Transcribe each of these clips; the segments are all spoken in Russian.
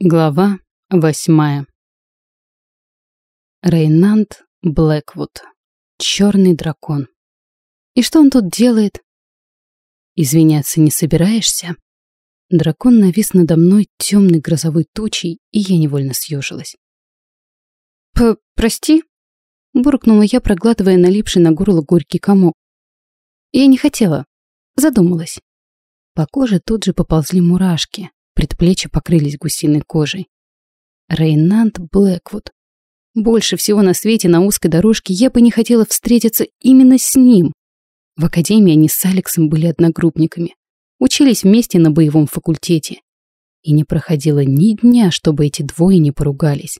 Глава восьмая. Рейнанд Блэквуд. Черный дракон. И что он тут делает? Извиняться не собираешься? Дракон навис надо мной темной грозовой тучей, и я невольно съежилась. «Прости?» — буркнула я, проглатывая налипший на горло горький комок. Я не хотела. Задумалась. По коже тут же поползли мурашки, Предплечья покрылись гусиной кожей. Рейнанд Блэквуд. Больше всего на свете на узкой дорожке я бы не хотела встретиться именно с ним. В академии они с Алексом были одногруппниками. Учились вместе на боевом факультете. И не проходило ни дня, чтобы эти двое не поругались.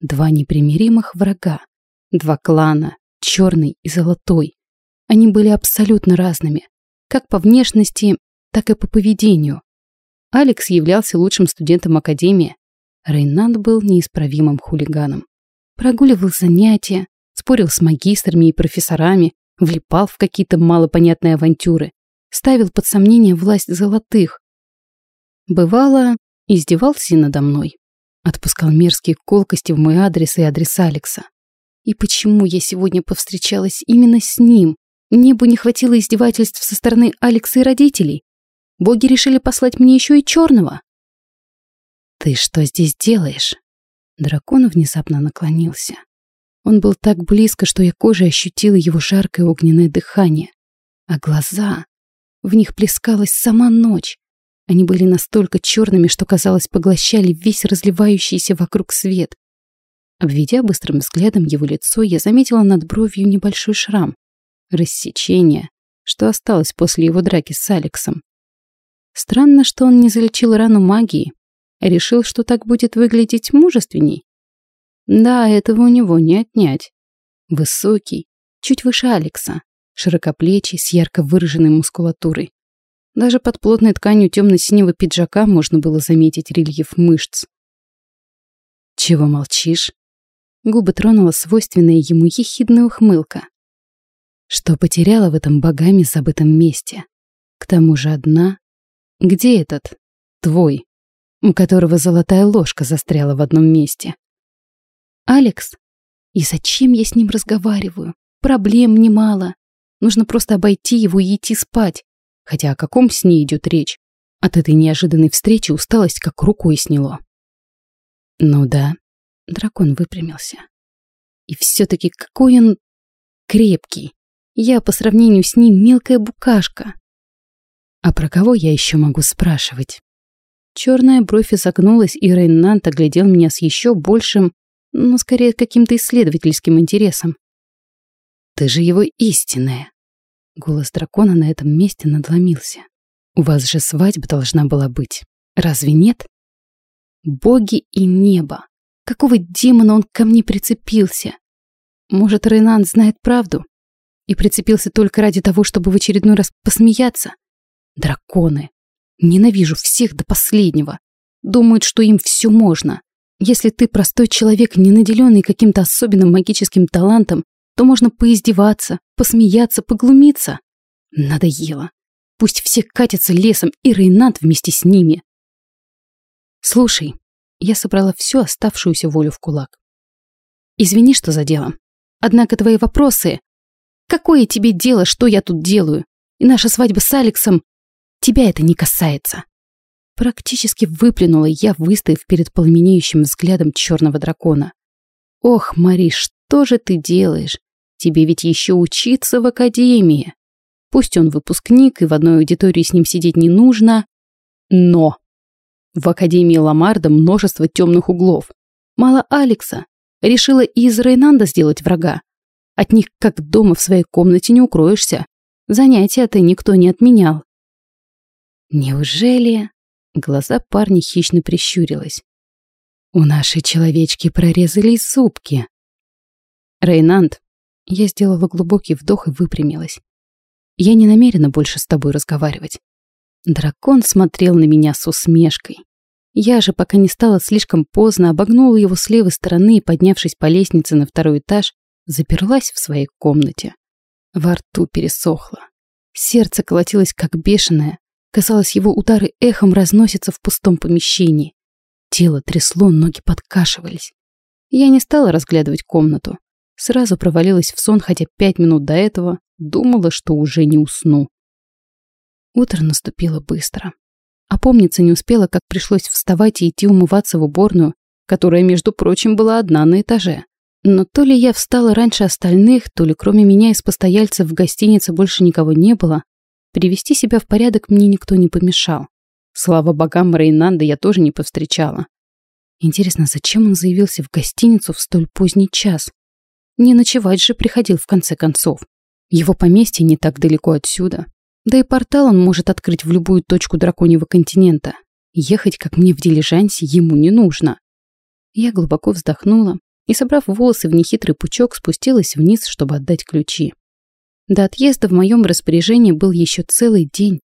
Два непримиримых врага. Два клана, черный и золотой. Они были абсолютно разными. Как по внешности, так и по поведению. Алекс являлся лучшим студентом академии. Рейнанд был неисправимым хулиганом. Прогуливал занятия, спорил с магистрами и профессорами, влипал в какие-то малопонятные авантюры, ставил под сомнение власть золотых. Бывало, издевался надо мной. Отпускал мерзкие колкости в мой адрес и адрес Алекса. И почему я сегодня повстречалась именно с ним? Небу не хватило издевательств со стороны Алекса и родителей. Боги решили послать мне еще и черного. «Ты что здесь делаешь?» Дракон внезапно наклонился. Он был так близко, что я кожей ощутила его жаркое огненное дыхание. А глаза... В них плескалась сама ночь. Они были настолько черными, что, казалось, поглощали весь разливающийся вокруг свет. Обведя быстрым взглядом его лицо, я заметила над бровью небольшой шрам. Рассечение, что осталось после его драки с Алексом. Странно, что он не залечил рану магией. Решил, что так будет выглядеть мужественней. Да, этого у него не отнять. Высокий, чуть выше Алекса, широкоплечий, с ярко выраженной мускулатурой. Даже под плотной тканью темно-синего пиджака можно было заметить рельеф мышц. «Чего молчишь?» Губы тронула свойственная ему ехидная ухмылка. Что потеряла в этом богами забытом месте? К тому же одна, где этот? Твой, у которого золотая ложка застряла в одном месте. Алекс? И зачем я с ним разговариваю? Проблем немало. Нужно просто обойти его и идти спать. Хотя о каком сне идет речь? От этой неожиданной встречи усталость как рукой сняло. Ну да, дракон выпрямился. И все-таки какой он крепкий. Я по сравнению с ним мелкая букашка. А про кого я еще могу спрашивать? Черная бровь изогнулась, и Рейнант оглядел меня с еще большим, но скорее каким-то исследовательским интересом. «Ты же его истинная!» Голос дракона на этом месте надломился. «У вас же свадьба должна была быть. Разве нет?» «Боги и небо! Какого демона он ко мне прицепился? Может, Рейнант знает правду? И прицепился только ради того, чтобы в очередной раз посмеяться?» Драконы. Ненавижу всех до последнего. Думают, что им все можно. Если ты простой человек, не наделенный каким-то особенным магическим талантом, то можно поиздеваться, посмеяться, поглумиться. Надоело. Пусть все катятся лесом, и Рейнат вместе с ними. Слушай, я собрала всю оставшуюся волю в кулак. Извини, что задела. Однако твои вопросы... Какое тебе дело, что я тут делаю? И наша свадьба с Алексом... Тебя это не касается. Практически выплюнула я, выставив перед пламенеющим взглядом черного дракона. Ох, Мари, что же ты делаешь? Тебе ведь еще учиться в академии. Пусть он выпускник, и в одной аудитории с ним сидеть не нужно. Но! В Академии Ламарда множество темных углов. Мало Алекса. Решила и из Рейнанда сделать врага. От них как дома в своей комнате не укроешься. Занятия-то никто не отменял. Неужели... Глаза парня хищно прищурилась. У нашей человечки прорезались зубки. Рейнанд, я сделала глубокий вдох и выпрямилась. Я не намерена больше с тобой разговаривать. Дракон смотрел на меня с усмешкой. Я же, пока не стало слишком поздно, обогнула его с левой стороны и, поднявшись по лестнице на второй этаж, заперлась в своей комнате. Во рту пересохло. Сердце колотилось как бешеное, Казалось, его удары эхом разносятся в пустом помещении. Тело трясло, ноги подкашивались. Я не стала разглядывать комнату. Сразу провалилась в сон, хотя пять минут до этого думала, что уже не усну. Утро наступило быстро. Опомниться не успела, как пришлось вставать и идти умываться в уборную, которая, между прочим, была одна на этаже. Но то ли я встала раньше остальных, то ли кроме меня из постояльцев в гостинице больше никого не было, привести себя в порядок мне никто не помешал. Слава богам, Рейнанда я тоже не повстречала. Интересно, зачем он заявился в гостиницу в столь поздний час? Не ночевать же приходил в конце концов. Его поместье не так далеко отсюда. Да и портал он может открыть в любую точку драконьего континента. Ехать, как мне в дилижансе, ему не нужно. Я глубоко вздохнула и, собрав волосы в нехитрый пучок, спустилась вниз, чтобы отдать ключи. До отъезда в моем распоряжении был еще целый день,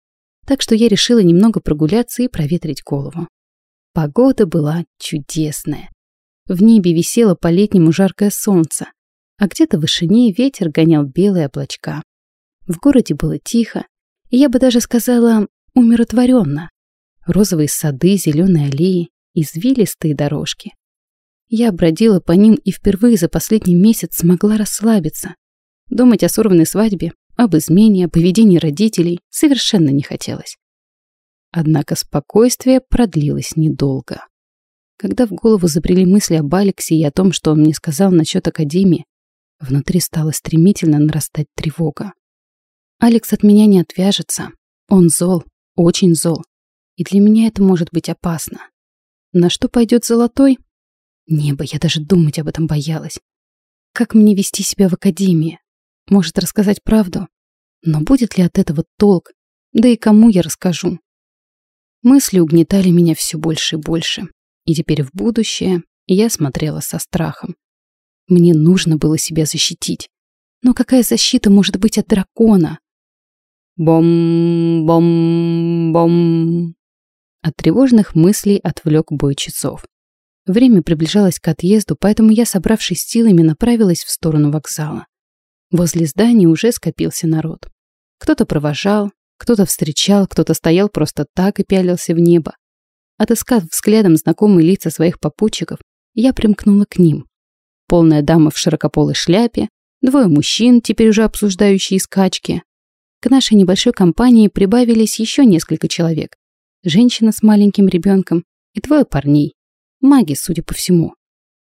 так что я решила немного прогуляться и проветрить голову. Погода была чудесная. В небе висело по-летнему жаркое солнце, а где-то в вышине ветер гонял белые облачка. В городе было тихо, и я бы даже сказала умиротворенно. Розовые сады, зеленые аллеи, извилистые дорожки. Я бродила по ним и впервые за последний месяц смогла расслабиться. Думать о сорванной свадьбе, об измене, о поведении родителей совершенно не хотелось. Однако спокойствие продлилось недолго. Когда в голову забрели мысли об Алексе и о том, что он мне сказал насчет Академии, внутри стала стремительно нарастать тревога. Алекс от меня не отвяжется. Он зол, очень зол. И для меня это может быть опасно. На что пойдет Золотой? Небо, я даже думать об этом боялась. Как мне вести себя в академии? Может, рассказать правду? Но будет ли от этого толк? Да и кому я расскажу? Мысли угнетали меня все больше и больше. И теперь в будущее я смотрела со страхом. Мне нужно было себя защитить. Но какая защита может быть от дракона? Бом-бом-бом. От тревожных мыслей отвлек бой часов. Время приближалось к отъезду, поэтому я, собравшись силами, направилась в сторону вокзала. Возле здания уже скопился народ. Кто-то провожал, кто-то встречал, кто-то стоял просто так и пялился в небо. Отыскав взглядом знакомые лица своих попутчиков, я примкнула к ним. Полная дама в широкополой шляпе, двое мужчин, теперь уже обсуждающие скачки. К нашей небольшой компании прибавились еще несколько человек. Женщина с маленьким ребенком и двое парней, Маги, судя по всему.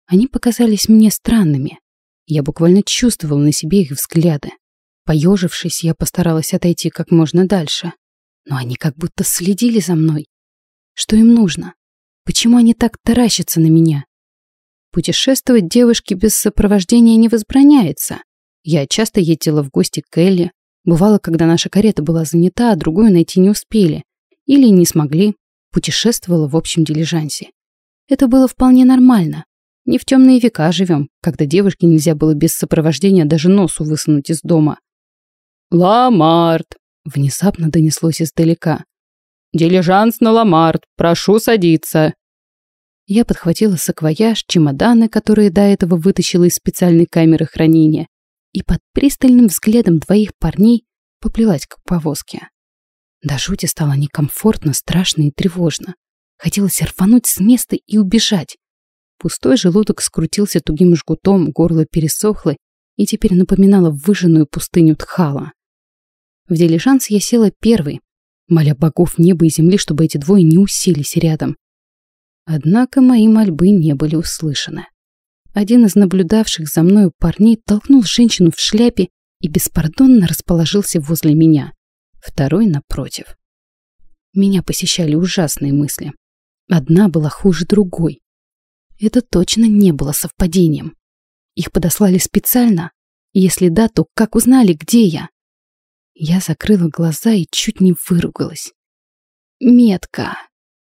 Они показались мне странными. Я буквально чувствовал на себе их взгляды. Поежившись, я постаралась отойти как можно дальше. Но они как будто следили за мной. Что им нужно? Почему они так таращатся на меня? Путешествовать девушке без сопровождения не возбраняется. Я часто ездила в гости к Элли. Бывало, когда наша карета была занята, а другую найти не успели. Или не смогли. Путешествовала в общем дилижансе. Это было вполне нормально. Не в темные века живем, когда девушке нельзя было без сопровождения даже носу высунуть из дома. «Ламарт!» — внезапно донеслось издалека. «Дилижанс на Ламарт! Прошу садиться!» Я подхватила саквояж, чемоданы, которые до этого вытащила из специальной камеры хранения, и под пристальным взглядом двоих парней поплелась к повозке. До жути стало некомфортно, страшно и тревожно. Хотелось рвануть с места и убежать. Пустой желудок скрутился тугим жгутом, горло пересохло и теперь напоминало выжженную пустыню Тхала. В дилижанс я села первой, моля богов неба и земли, чтобы эти двое не уселись рядом. Однако мои мольбы не были услышаны. Один из наблюдавших за мною парней толкнул женщину в шляпе и беспардонно расположился возле меня. Второй напротив. Меня посещали ужасные мысли. Одна была хуже другой. Это точно не было совпадением. Их подослали специально? Если да, то как узнали, где я? Я закрыла глаза и чуть не выругалась. Метка.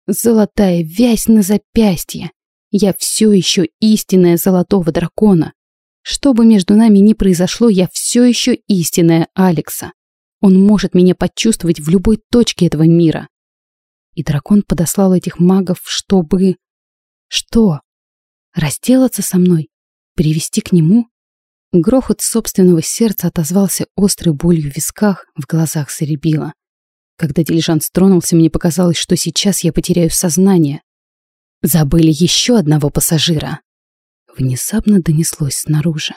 Золотая вязь на запястье. Я все еще истинная золотого дракона. Что бы между нами ни произошло, я все еще истинная Алекса. Он может меня почувствовать в любой точке этого мира. И дракон подослал этих магов, чтобы... Что? Разделаться со мной? Привести к нему? Грохот собственного сердца отозвался острой болью в висках, в глазах заребило. Когда дилижанс тронулся, мне показалось, что сейчас я потеряю сознание. Забыли еще одного пассажира. Внезапно донеслось снаружи.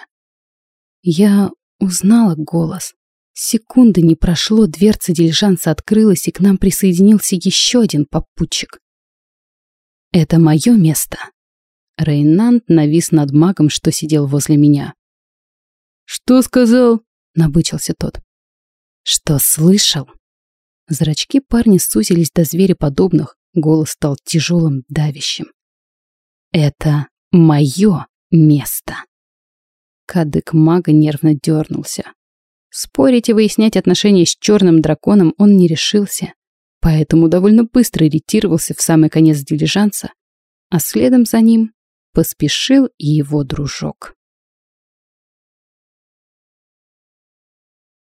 Я узнала голос. Секунды не прошло, дверца дилижанса открылась, и к нам присоединился еще один попутчик. «Это мое место». Рейнант навис над магом, что сидел возле меня. «Что сказал?» — набычился тот. «Что слышал?» Зрачки парня сузились до звереподобных, голос стал тяжелым, давящим. «Это мое место!» Кадык мага нервно дернулся. Спорить и выяснять отношения с черным драконом он не решился, поэтому довольно быстро ретировался в самый конец дилижанса, а следом за ним поспешил и его дружок.